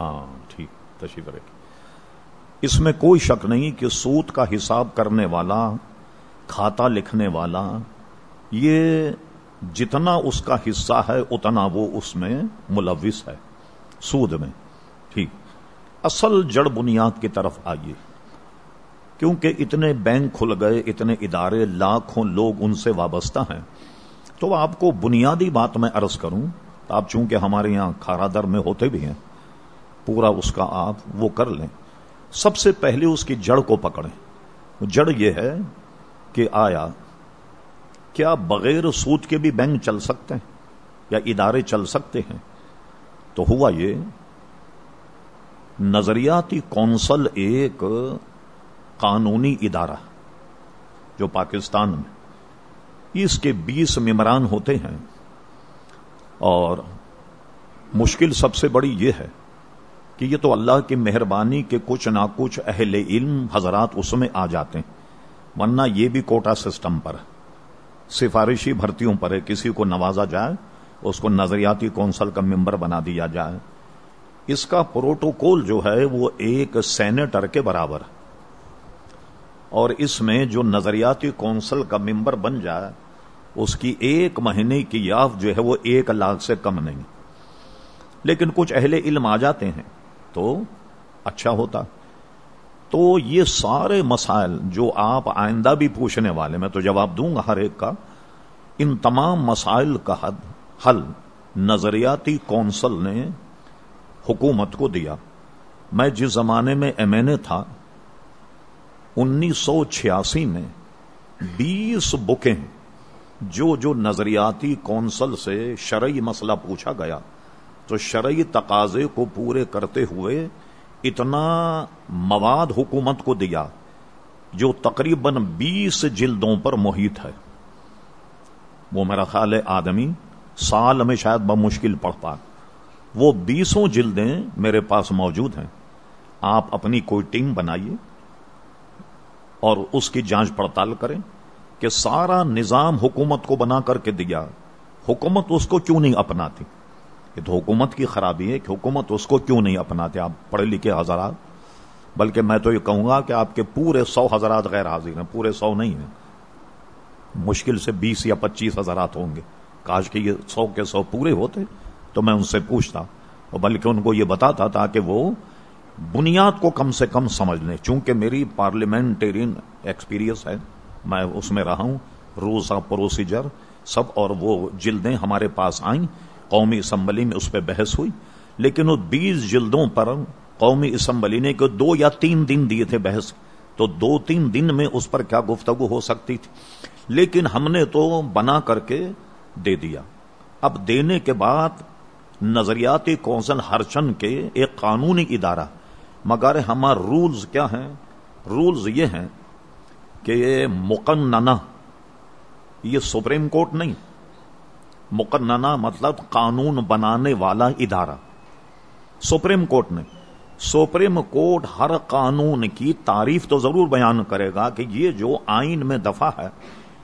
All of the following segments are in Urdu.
ہاں ٹھیک، تشریف رکھیے اس میں کوئی شک نہیں کہ سود کا حساب کرنے والا، کھاتا لکھنے والا، یہ جتنا اس کا حصہ ہے، اتنا وہ اس میں ملوث ہے۔ سود میں، ٹھیک۔ اصل جڑ بنیاد کی طرف آئیے۔ کیونکہ اتنے بینک کھل گئے، اتنے ادارے، لاکھوں لوگ ان سے وابستہ ہیں۔ تو آپ کو بنیادی بات میں عرض کروں، آپ چونکہ ہمارے یہاں کھارا در میں ہوتے بھی ہیں پورا اس کا آپ وہ کر لیں۔ سب سے پہلے اس کی جڑ کو پکڑیں۔ جڑ یہ ہے کہ آیا، کیا بغیر سود کے بھی بینک چل سکتے ہیں یا ادارے چل سکتے ہیں؟ تو ہوا یہ، نظریاتی کونسل ایک قانونی ادارہ جو پاکستان میں اس کے بیس ممبران ہوتے ہیں۔ اور مشکل سب سے بڑی یہ ہے کہ یہ تو اللہ کی مہربانی کے کچھ نہ کچھ اہل علم حضرات اس میں آ جاتے ہیں، ورنہ یہ بھی کوٹا سسٹم پر۔ سفارشی بھرتیوں پر ہے، کسی کو نوازا جائے، اس کو نظریاتی کونسل کا ممبر بنا دیا جائے۔ اس کا پروٹوکول جو ہے، وہ ایک سینیٹر کے برابر۔ اور اس میں جو نظریاتی کونسل کا ممبر بن جائے، اس کی ایک مہینے کی یاف جو ہے، وہ ایک لاکھ سے کم نہیں۔ لیکن کچھ اہل علم آ جاتے ہیں۔ تو اچھا ہوتا۔ تو یہ سارے مسائل جو آپ آئندہ بھی پوچھنے والے، میں تو جواب دوں گا ہر ایک کا، ان تمام مسائل کا حد حل نظریاتی کونسل نے حکومت کو دیا۔ میں جس زمانے میں ایم این اے تھا، انیس سو چھیاسی میں بیس بکیں جو جو نظریاتی کونسل سے شرعی مسئلہ پوچھا گیا۔ تو شرعی تقاضے کو پورے کرتے ہوئے اتنا مواد حکومت کو دیا جو تقریباً بیس جلدوں پر محیط ہے۔ وہ میرا خیال ہے آدمی سال میں شاید بمشکل پڑھ پا وہ بیسوں جلدیں میرے پاس موجود ہیں۔ آپ اپنی کوئی ٹیم بنائیے اور اس کی جانچ پڑتال کریں کہ سارا نظام حکومت کو بنا کر کے دیا۔ حکومت اس کو کیوں نہیں اپناتی؟ یہ تو حکومت کی خرابی ہے کہ حکومت اس کو کیوں نہیں اپناتے آپ پڑھے لکھے حضرات؟ بلکہ میں تو یہ کہوں گا کہ آپ کے پورے سو حضرات غیر حاضر ہیں، پورے سو نہیں ہیں۔ مشکل سے بیس یا پچیس حضرات ہوں گے۔ کاش کہ یہ سو کے سو پورے ہوتے تو میں ان سے پوچھتا۔ اور بلکہ ان کو یہ بتاتا تاکہ وہ بنیاد کو کم سے کم سمجھ لیں۔ چونکہ میری پارلیمنٹرین ایکسپیرئنس ہے، میں اس میں رہا ہوں۔ روز آف پروسیجر، سب اور وہ جلدیں ہمارے پاس آئیں۔ قومی اسمبلی میں اس پہ بحث ہوئی، لیکن وہ بیس جلدوں پر قومی اسمبلی نے کہ دو یا تین دن دیے تھے بحث، تو دو تین دن میں اس پر کیا گفتگو ہو سکتی تھی؟ لیکن ہم نے تو بنا کر کے دے دیا۔ اب دینے کے بعد نظریاتی کونسل ہرچن کے ایک قانونی ادارہ، مگر ہمارا رولز کیا ہیں؟ رولز یہ ہیں کہ مقننہ، یہ سپریم کورٹ نہیں۔ مقننہ مطلب قانون بنانے والا ادارہ۔ سپریم کورٹ نے، سپریم کورٹ ہر قانون کی تعریف تو ضرور بیان کرے گا کہ یہ جو آئین میں دفاع ہے،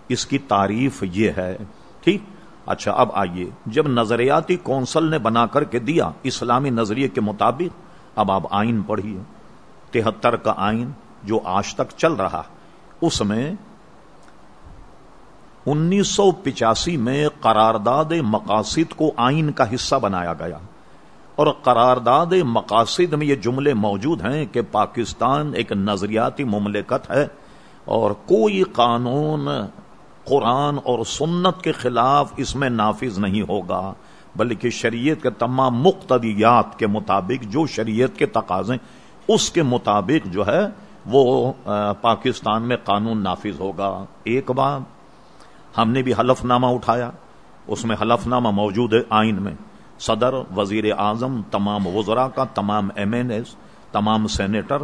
اس کی تعریف یہ ہے۔ ٹھیک؟ اچھا اب آئیے۔ جب نظریاتی کونسل نے بنا کر کے دیا اسلامی نظریے کے مطابق، اب آپ آئین پڑھیے۔ تہتر کا آئین جو آج تک چل رہا، اس میں انیس سو پچاسی میں قرارداد مقاصد کو آئین کا حصہ بنایا گیا۔ اور قرارداد مقاصد میں یہ جملے موجود ہیں کہ پاکستان ایک نظریاتی مملکت ہے اور کوئی قانون، قرآن اور سنت کے خلاف اس میں نافذ نہیں ہوگا، بلکہ شریعت کے تمام مقتدیات کے مطابق جو شریعت کے تقاضے، اس کے مطابق جو ہے وہ پاکستان میں قانون نافذ ہوگا۔ ایک بات ہم نے بھی حلف نامہ اٹھایا۔ اس میں حلف نامہ موجود ہے آئین میں۔ صدر، وزیر اعظم، تمام وزراء کا، تمام ایم این ایس تمام سینیٹر،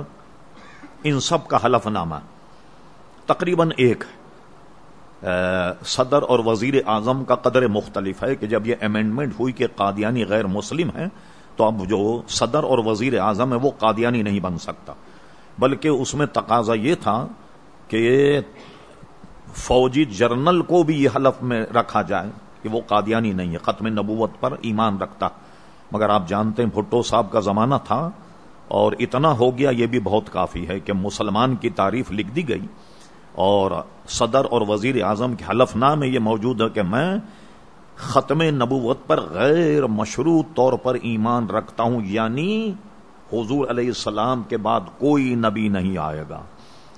ان سب کا حلف نامہ تقریباً ایک صدر اور وزیر اعظم کا قدر مختلف ہے کہ جب یہ امینڈمنٹ ہوئی کہ قادیانی غیر مسلم ہے تو اب جو صدر اور وزیر اعظم ہے وہ قادیانی نہیں بن سکتا۔ بلکہ اس میں تقاضا یہ تھا کہ فوجی جرنل کو بھی یہ حلف میں رکھا جائے کہ وہ قادیانی نہیں ہے، ختم نبوت پر ایمان رکھتا۔ مگر آپ جانتے ہیں، بھٹو صاحب کا زمانہ تھا اور اتنا ہو گیا، یہ بھی بہت کافی ہے کہ مسلمان کی تعریف لکھ دی گئی۔ اور صدر اور وزیر اعظم کے حلف نام میں یہ موجود ہے کہ میں ختم نبوت پر غیر مشروط طور پر ایمان رکھتا ہوں یعنی حضور علیہ السلام کے بعد کوئی نبی نہیں آئے گا۔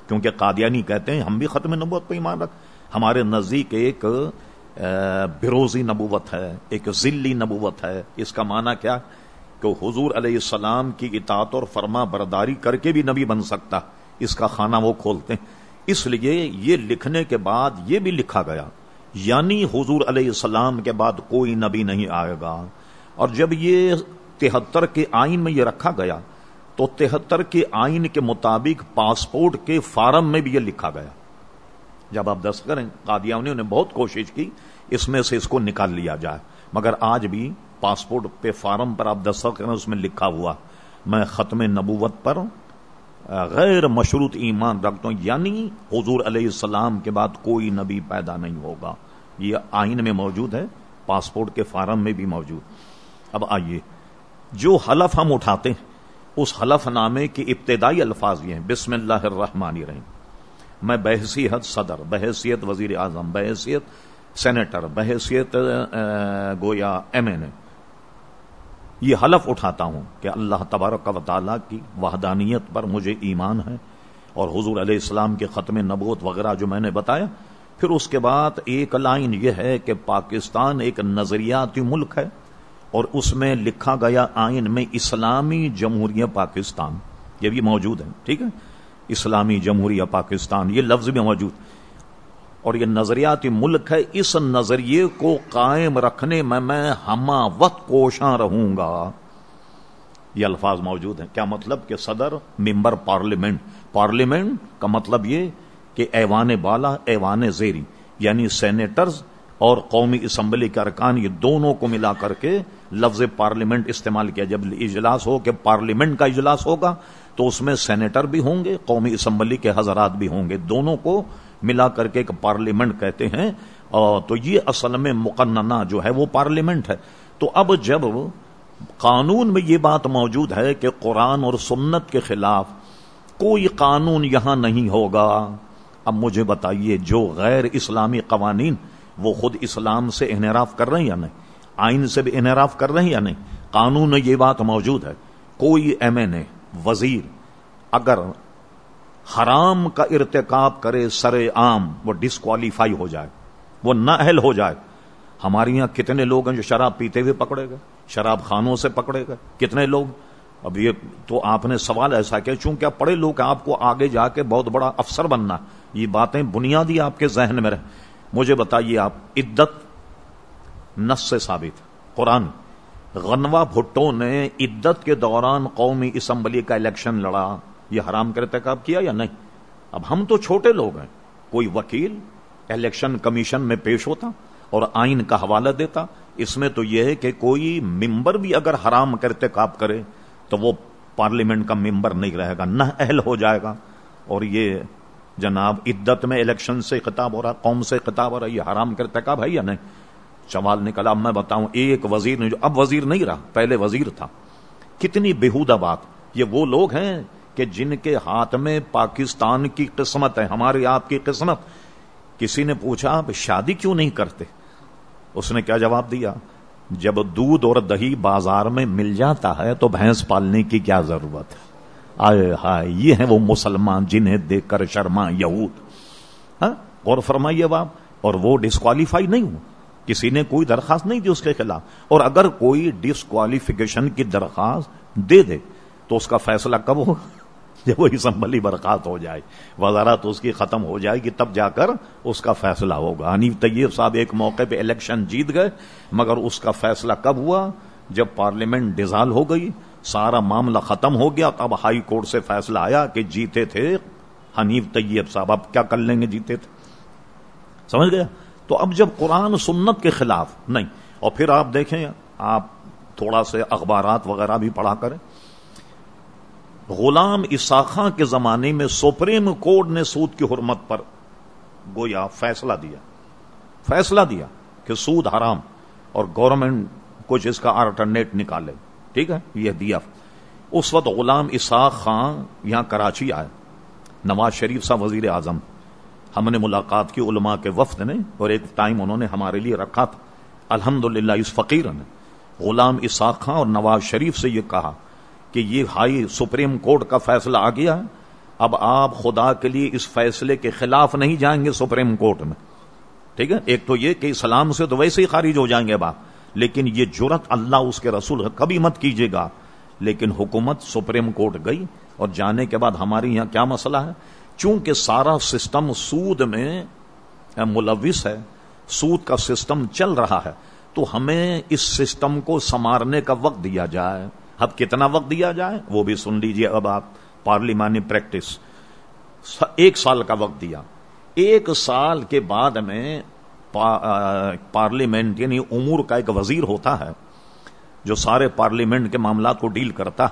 کیونکہ قادیانی کہتے ہیں، ہم بھی ختم نبوت پر ایمان رکھ، ہمارے نزدیک ایک بروزی نبوت ہے، ایک ذلی نبوت ہے۔ اس کا معنی کیا؟ کہ حضور علیہ السلام کی اطاعت اور فرما برداری کر کے بھی نبی بن سکتا۔ اس کا خانہ وہ کھولتے ہیں۔ اس لیے یہ لکھنے کے بعد یہ بھی لکھا گیا۔ یعنی حضور علیہ السلام کے بعد کوئی نبی نہیں آئے گا۔ اور جب یہ تہتر کے آئین میں یہ رکھا گیا تو تہتر کے آئین کے مطابق پاسپورٹ کے فارم میں بھی یہ لکھا گیا۔ جب آپ دست کریں قادیانی نے بہت کوشش کی، اس میں سے اس کو نکال لیا جائے۔ مگر آج بھی پاسپورٹ پہ فارم پر آپ دست کریں، اس میں لکھا ہوا۔ میں ختم نبوت پر غیر مشروط ایمان رکھتا ہوں یعنی حضور علیہ السلام کے بعد کوئی نبی پیدا نہیں ہوگا۔ یہ آئین میں موجود ہے، پاسپورٹ کے فارم میں بھی موجود۔ اب آئیے، جو حلف ہم اٹھاتے ہیں اس حلف نامے کے ابتدائی الفاظ یہ ہیں۔ بسم اللہ الرحمن الرحیم۔ میں بحثیت صدر بحثیت وزیر اعظم بحثیت سینیٹر بحثیت گویا ایم این اے۔ یہ حلف اٹھاتا ہوں کہ اللہ تبارک و تعالیٰ کی وحدانیت پر مجھے ایمان ہے اور حضور علیہ السلام کے ختم نبوت وغیرہ جو میں نے بتایا۔ پھر اس کے بعد ایک لائن یہ ہے کہ پاکستان ایک نظریاتی ملک ہے۔ اور اس میں لکھا گیا آئین میں اسلامی جمہوریہ پاکستان، یہ بھی موجود ہے ٹھیک ہے؟ اسلامی جمہوریہ پاکستان، یہ لفظ بھی موجود۔ اور یہ نظریاتی ملک ہے، اس نظریے کو قائم رکھنے میں میں ہما وقت کوشاں رہوں گا۔ یہ الفاظ موجود ہیں۔ کیا مطلب کہ صدر، ممبر پارلیمنٹ؟ پارلیمنٹ کا مطلب یہ کہ ایوان بالا، ایوان زیری یعنی سینیٹرز اور قومی اسمبلی کے ارکان یہ دونوں کو ملا کر کے لفظ پارلیمنٹ استعمال کیا۔ جب اجلاس ہو کہ پارلیمنٹ کا اجلاس ہوگا تو اس میں سینیٹر بھی ہوں گے، قومی اسمبلی کے حضرات بھی ہوں گے۔ دونوں کو ملا کر کے ایک پارلیمنٹ کہتے ہیں۔ تو یہ اصل میں مقننہ جو ہے وہ پارلیمنٹ ہے۔ تو اب جب قانون میں یہ بات موجود ہے کہ قرآن اور سنت کے خلاف کوئی قانون یہاں نہیں ہوگا، اب مجھے بتائیے جو غیر اسلامی قوانین وہ خود اسلام سے انحراف کر رہے ہیں یا نہیں؟ آئین سے بھی انحراف کر رہے ہیں یا نہیں؟ قانون میں یہ بات موجود ہے۔ کوئی ایم این اے وزیر۔ اگر حرام کا ارتکاب کرے سر عام، وہ ڈسکوالیفائی ہو جائے، وہ نہ اہل ہو جائے۔ ہمارے یہاں کتنے لوگ ہیں جو شراب پیتے ہوئے پکڑے گئے؟ شراب خانوں سے پکڑے گئے۔ کتنے لوگ؟ اب یہ تو آپ نے سوال ایسا کیا، چونکہ آپ پڑھے لوگ آپ کو آگے جا کے بہت بڑا افسر بننا، یہ باتیں بنیادی آپ کے ذہن میں رہے مجھے بتائیے آپ، عدت نس سے ثابت۔ قرآن غنوا بھٹو نے عدت کے دوران قومی اسمبلی کا الیکشن لڑا۔ یہ حرام کا ارتکاب کیا یا نہیں؟ اب ہم تو چھوٹے لوگ ہیں۔ کوئی وکیل الیکشن کمیشن میں پیش ہوتا اور آئین کا حوالہ دیتا۔ اس میں تو یہ ہے کہ کوئی ممبر بھی اگر حرام کا ارتکاب کرے تو وہ پارلیمنٹ کا ممبر نہیں رہے گا، نہ اہل ہو جائے گا۔ اور یہ جناب، عدت میں الیکشن سے خطاب ہو رہا، قوم سے خطاب ہو رہا، یہ حرام کا ارتکاب ہے یا نہیں؟ سوال نکلا، میں بتاؤں، ایک وزیر نے جو، اب وزیر نہیں رہا، پہلے وزیر تھا۔ کتنی بےحودہ بات۔ یہ وہ لوگ ہیں کہ جن کے ہاتھ میں پاکستان کی قسمت ہے ہماری آپ کی قسمت۔ کسی نے پوچھا آپ شادی کیوں نہیں کرتے؟ اس نے کیا جواب دیا؟ جب دودھ اور دہی بازار میں مل جاتا ہے تو بھینس پالنے کی کیا ضرورت؟ ہے آئے، ہائے، یہ ہیں وہ مسلمان جنہیں دیکھ کر شرما یہود۔ ہاں؟ فرمائیے باپ، اور وہ ڈسکوالیفائی نہیں ہوں۔ کسی نے کوئی درخواست نہیں دی اس کے خلاف۔ اور اگر کوئی ڈسکوالیفیکیشن کی درخواست دے دے، تو اس کا فیصلہ کب ہوگا؟ جب وہ اسمبلی برخاست ہو جائے۔ وزارت اس کی ختم ہو جائے گی، تب جا کر اس کا فیصلہ ہوگا۔ حنیف طیب صاحب ایک موقع پہ الیکشن جیت گئے، مگر اس کا فیصلہ کب ہوا؟ جب پارلیمنٹ ڈیزال ہو گئی۔ سارا معاملہ ختم ہو گیا تب ہائی کورٹ سے فیصلہ آیا کہ جیتے تھے۔ حنیف طیب صاحب، اب کیا کر لیں گے جیتے تھے؟ سمجھ گیا تو اب جب قرآن سنت کے خلاف، نہیں، اور پھر آپ دیکھیں، آپ تھوڑا سے اخبارات وغیرہ بھی پڑھا کریں۔ غلام اساخا کے زمانے میں سپریم کورٹ نے سود کی حرمت پر گویا فیصلہ دیا۔ فیصلہ دیا کہ سود حرام اور گورنمنٹ کچھ اس کا آلٹرنیٹ نکالے۔ ٹھیک ہے؟ یہ دیا اس وقت غلام اساق خان یہاں کراچی آئے۔ نواز شریف صاحب وزیر اعظم۔ ہم نے ملاقات کی، علماء کے وفد نے اور ایک ٹائم انہوں نے ہمارے لیے رکھا تھا۔ الحمد اس فقیر نے۔ غلام اساق خان اور نواز شریف سے یہ کہا کہ یہ ہائی سپریم کورٹ کا فیصلہ آ گیا۔ اب آپ خدا کے لیے اس فیصلے کے خلاف نہیں جائیں گے سپریم کورٹ میں۔ ٹھیک ہے؟ ایک تو یہ کہ اسلام سے تو ویسے ہی خارج ہو جائیں گے باپ لیکن یہ جرت اللہ اس کے رسول کبھی مت کیجیے گا۔ لیکن حکومت سپریم کورٹ گئی اور جانے کے بعد ہمارے یہاں کیا مسئلہ ہے؟ چونکہ سارا سسٹم سود میں ملوث ہے، سود کا سسٹم چل رہا ہے، تو ہمیں اس سسٹم کو سنوارنے کا وقت دیا جائے۔ اب کتنا وقت دیا جائے؟ وہ بھی سن لیجیے اب آپ، پارلیمانی پریکٹس۔ ایک سال کا وقت دیا۔ ایک سال کے بعد میں پارلیمنٹ یعنی امور کا ایک وزیر ہوتا ہے، جو سارے پارلیمنٹ کے معاملات کو ڈیل کرتا،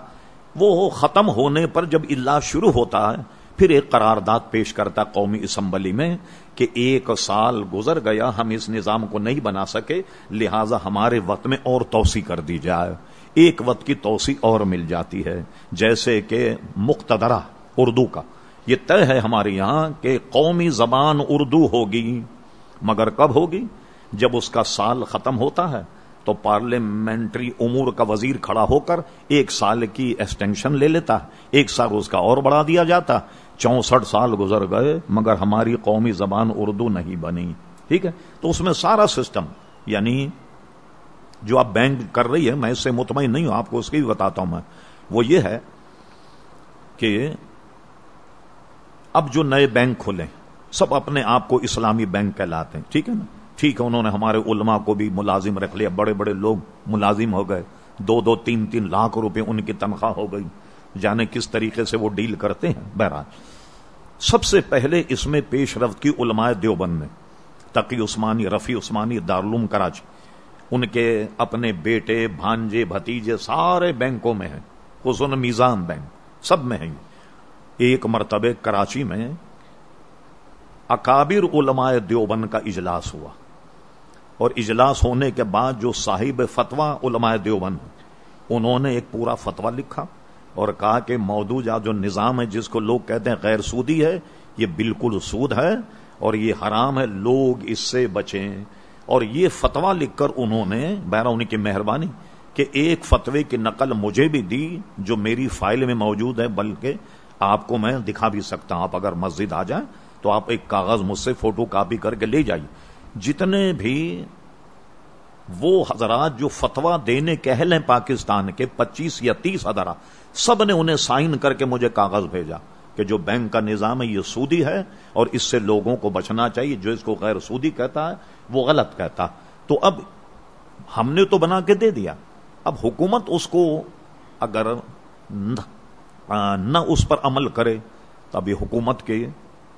وہ ختم ہونے پر جب اللہ شروع ہوتا ہے، پھر ایک قرارداد پیش کرتا قومی اسمبلی میں کہ ایک سال گزر گیا، ہم اس نظام کو نہیں بنا سکے، لہذا ہمارے وقت میں اور توسیع کر دی جائے۔ ایک وقت کی توسیع اور مل جاتی ہے، جیسے کہ مقتدرہ اردو کا۔ یہ طے ہے ہمارے یہاں کہ قومی زبان اردو ہوگی۔ مگر کب ہوگی؟ جب اس کا سال ختم ہوتا ہے، تو پارلیمنٹری امور کا وزیر کھڑا ہو کر ایک سال کی ایکسٹینشن لے لیتا ایک سال اس کا اور بڑھا دیا جاتا۔ چونسٹھ سال گزر گئے، مگر ہماری قومی زبان اردو نہیں بنی۔ ٹھیک ہے؟ تو اس میں سارا سسٹم یعنی جو آپ بینک کر رہی ہے میں اس سے مطمئن نہیں ہوں، آپ کو اس کی بھی بتاتا ہوں میں۔ وہ یہ ہے کہ اب جو نئے بینک کھلے سب اپنے آپ کو اسلامی بینک کہلاتے ہیں۔ ٹھیک ہے نا؟ ٹھیک ہے، انہوں نے ہمارے علماء کو بھی ملازم رکھ لیا۔ بڑے بڑے لوگ ملازم ہو گئے۔ دو دو تین تین لاکھ روپے ان کی تنخواہ ہو گئی۔ جانے کس طریقے سے وہ ڈیل کرتے ہیں؟ بہرحال، سب سے پہلے اس میں پیش رفت کی علماء دیوبند نے، تقی عثمانی، رفیع عثمانی، دارالعلوم کراچی۔ ان کے اپنے بیٹے، بھانجے، بھتیجے سارے بینکوں میں ہیں۔ حسن میزان بینک، سب میں ہیں۔ ایک مرتبہ کراچی میں اکابر علماء دیوبند کا اجلاس ہوا۔ اور اجلاس ہونے کے بعد جو صاحب فتوا علماء دیوبند، انہوں نے ایک پورا فتوا لکھا اور کہا کہ موجودہ جو نظام ہے، جس کو لوگ کہتے ہیں غیر سودی ہے، یہ بالکل سود ہے اور یہ حرام ہے، لوگ اس سے بچیں۔ اور یہ فتوا لکھ کر انہوں نے بہرا ان کی مہربانی، کہ ایک فتوے کی نقل مجھے بھی دی جو میری فائل میں موجود ہے، بلکہ آپ کو میں دکھا بھی سکتا ہوں، آپ اگر مسجد آ جائیں تو آپ ایک کاغذ مجھ سے فوٹو کاپی کر کے لے جائیے۔ جتنے بھی وہ حضرات جو فتوا دینے کہل ہیں پاکستان کے پچیس یا تیس حضرات سب نے انہیں سائن کر کے مجھے کاغذ بھیجا کہ جو بینک کا نظام ہے یہ سودی ہے اور اس سے لوگوں کو بچنا چاہیے، جو اس کو غیر سودی کہتا ہے وہ غلط کہتا۔ تو اب ہم نے تو بنا کے دے دیا۔ اب حکومت اس کو اگر نہ اس پر عمل کرے تو اب یہ حکومت کے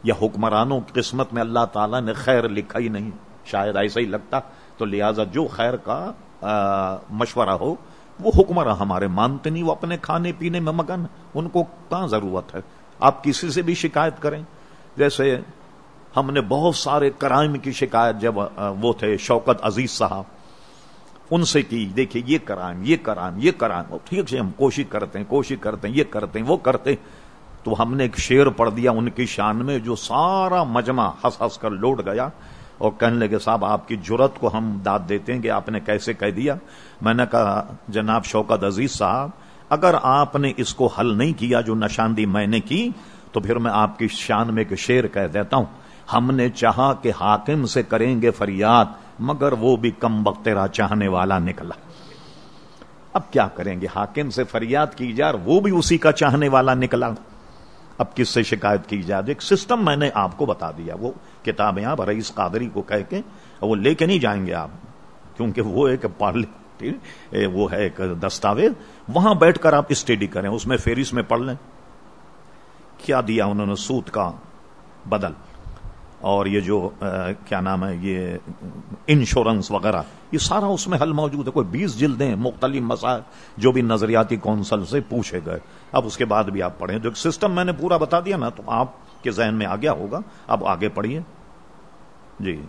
یا حکمرانوں کی قسمت میں اللہ تعالیٰ نے خیر لکھا ہی نہیں۔ شاید ایسا ہی لگتا تو لہذا جو خیر کا مشورہ ہو، وہ حکمراں ہمارے مانتے نہیں، وہ اپنے کھانے پینے میں مگن۔ ان کو کہاں ضرورت ہے؟ آپ کسی سے بھی شکایت کریں۔ جیسے ہم نے بہت سارے کرائم کی شکایت جب وہ تھے، شوکت عزیز صاحب۔ ان سے کی، دیکھیے، یہ کرائم یہ کرائم یہ کرائم۔ ٹھیک سے ہم کوشش کرتے ہیں، کوشش کرتے ہیں، یہ کرتے ہیں، وہ کرتے ہیں۔ تو ہم نے ایک شیر پڑھ دیا ان کی شان میں جو سارا مجمع ہنس ہنس کر لوٹ گیا اور کہنے لگے، صاحب، آپ کی جرت کو ہم داد دیتے ہیں کہ آپ نے کیسے کہہ دیا؟ میں نے کہا، جناب شوکت عزیز صاحب، اگر آپ نے اس کو حل نہیں کیا جو نشاندی میں نے کی، تو پھر میں آپ کی شان میں ایک شیر کہہ دیتا ہوں۔ ہم نے چاہا کہ حاکم سے کریں گے فریاد، مگر وہ بھی کم بخترا چاہنے والا نکلا۔ اب کیا کریں گے؟ حاکم سے فریاد کی جائے وہ بھی اسی کا چاہنے والا نکلا۔ اب کس سے شکایت کی جائے؟ ایک سسٹم میں نے آپ کو بتا دیا، وہ کتابیں آپ رئیس قادری کو کہہ کے وہ لے کے نہیں جائیں گے آپ، کیونکہ وہ ایک پارلی وہ ہے ایک دستاویز۔ وہاں بیٹھ کر آپ اسٹڈی کریں، اس میں فیرس میں پڑھ لیں۔ کیا دیا انہوں نے سوت کا بدل؟ اور یہ جو کیا نام ہے، یہ انشورنس وغیرہ، یہ سارا اس میں حل موجود ہے۔ کوئی بیس جلدیں مختلف مسائل جو بھی نظریاتی کونسل سے پوچھے گئے۔ اب اس کے بعد بھی آپ پڑھیں۔ جو سسٹم میں نے پورا بتا دیا نا، تو آپ کے ذہن میں آ گیا ہوگا۔ اب آگے پڑھیے۔ جی۔